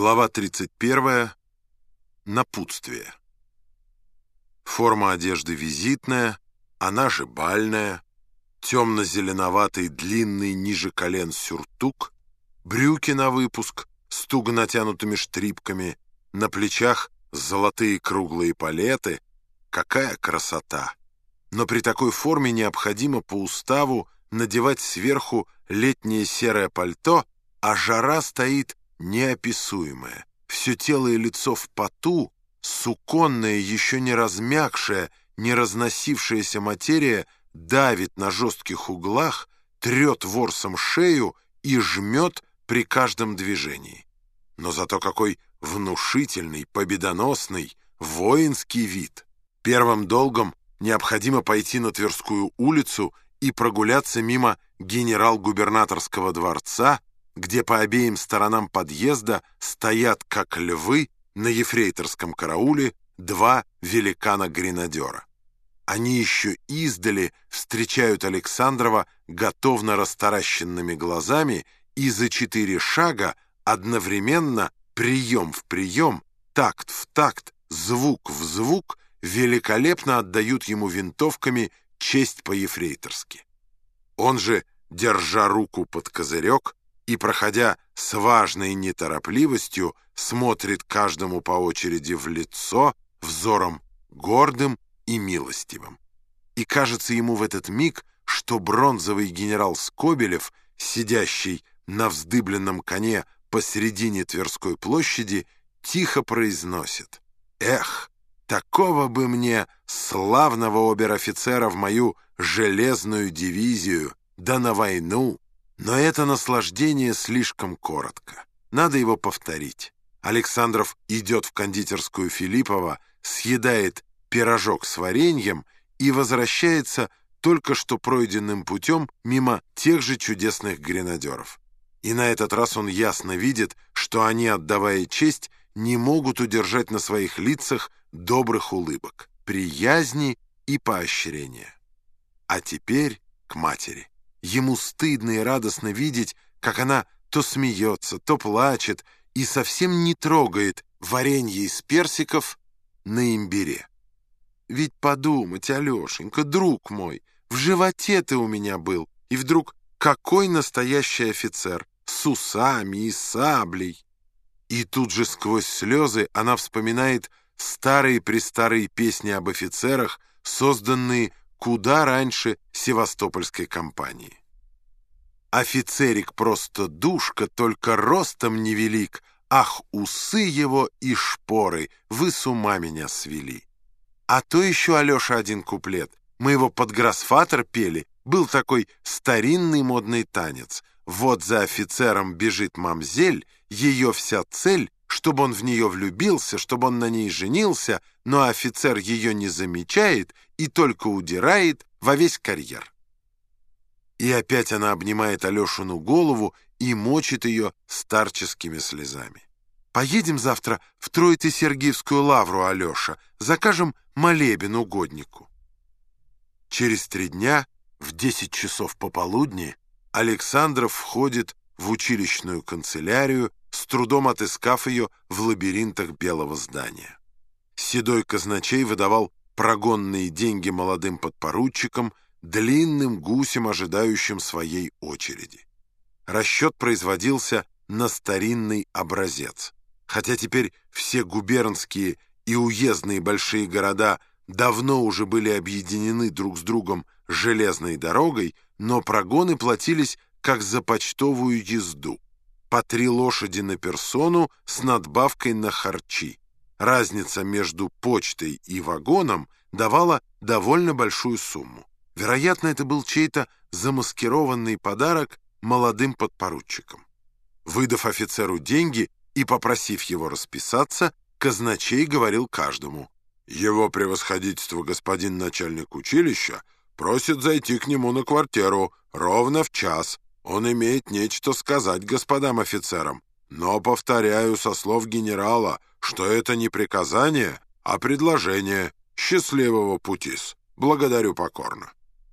Глава 31. Напутствие. Форма одежды визитная, она же бальная, темно-зеленоватый длинный ниже колен сюртук, брюки на выпуск с туго натянутыми штрипками, на плечах золотые круглые палеты. Какая красота! Но при такой форме необходимо по уставу надевать сверху летнее серое пальто, а жара стоит неописуемое. Все тело и лицо в поту, суконная, еще не размягшая, не разносившаяся материя давит на жестких углах, трет ворсом шею и жмет при каждом движении. Но зато какой внушительный, победоносный, воинский вид. Первым долгом необходимо пойти на Тверскую улицу и прогуляться мимо генерал-губернаторского дворца, где по обеим сторонам подъезда стоят, как львы, на ефрейторском карауле два великана-гренадера. Они еще издали встречают Александрова готовно растаращенными глазами и за четыре шага одновременно прием в прием, такт в такт, звук в звук великолепно отдают ему винтовками честь по-ефрейторски. Он же, держа руку под козырек, и, проходя с важной неторопливостью, смотрит каждому по очереди в лицо взором гордым и милостивым. И кажется ему в этот миг, что бронзовый генерал Скобелев, сидящий на вздыбленном коне посредине Тверской площади, тихо произносит «Эх, такого бы мне славного обер-офицера в мою железную дивизию, да на войну!» Но это наслаждение слишком коротко. Надо его повторить. Александров идет в кондитерскую Филиппова, съедает пирожок с вареньем и возвращается только что пройденным путем мимо тех же чудесных гренадеров. И на этот раз он ясно видит, что они, отдавая честь, не могут удержать на своих лицах добрых улыбок, приязни и поощрения. А теперь к матери. Ему стыдно и радостно видеть, как она то смеется, то плачет и совсем не трогает варенье из персиков на имбире. Ведь подумать, Алешенька, друг мой, в животе ты у меня был, и вдруг какой настоящий офицер, с усами и саблей. И тут же сквозь слезы она вспоминает старые-престарые песни об офицерах, созданные куда раньше севастопольской кампании. Офицерик просто душка, только ростом невелик, ах, усы его и шпоры, вы с ума меня свели. А то еще, Алеша, один куплет. Мы его под гросфатер пели, был такой старинный модный танец. Вот за офицером бежит мамзель, ее вся цель чтобы он в нее влюбился, чтобы он на ней женился, но офицер ее не замечает и только удирает во весь карьер. И опять она обнимает Алешину голову и мочит ее старческими слезами. «Поедем завтра в Троице-Сергиевскую лавру, Алеша, закажем молебен угоднику». Через три дня, в десять часов пополудни, Александров входит в училищную канцелярию с трудом отыскав ее в лабиринтах белого здания. Седой казначей выдавал прогонные деньги молодым подпоручикам, длинным гусем, ожидающим своей очереди. Расчет производился на старинный образец. Хотя теперь все губернские и уездные большие города давно уже были объединены друг с другом железной дорогой, но прогоны платились как за почтовую езду по три лошади на персону с надбавкой на харчи. Разница между почтой и вагоном давала довольно большую сумму. Вероятно, это был чей-то замаскированный подарок молодым подпоручикам. Выдав офицеру деньги и попросив его расписаться, казначей говорил каждому. «Его превосходительство господин начальник училища просит зайти к нему на квартиру ровно в час, он имеет нечто сказать господам офицерам, но повторяю со слов генерала, что это не приказание, а предложение счастливого путис. Благодарю покорно.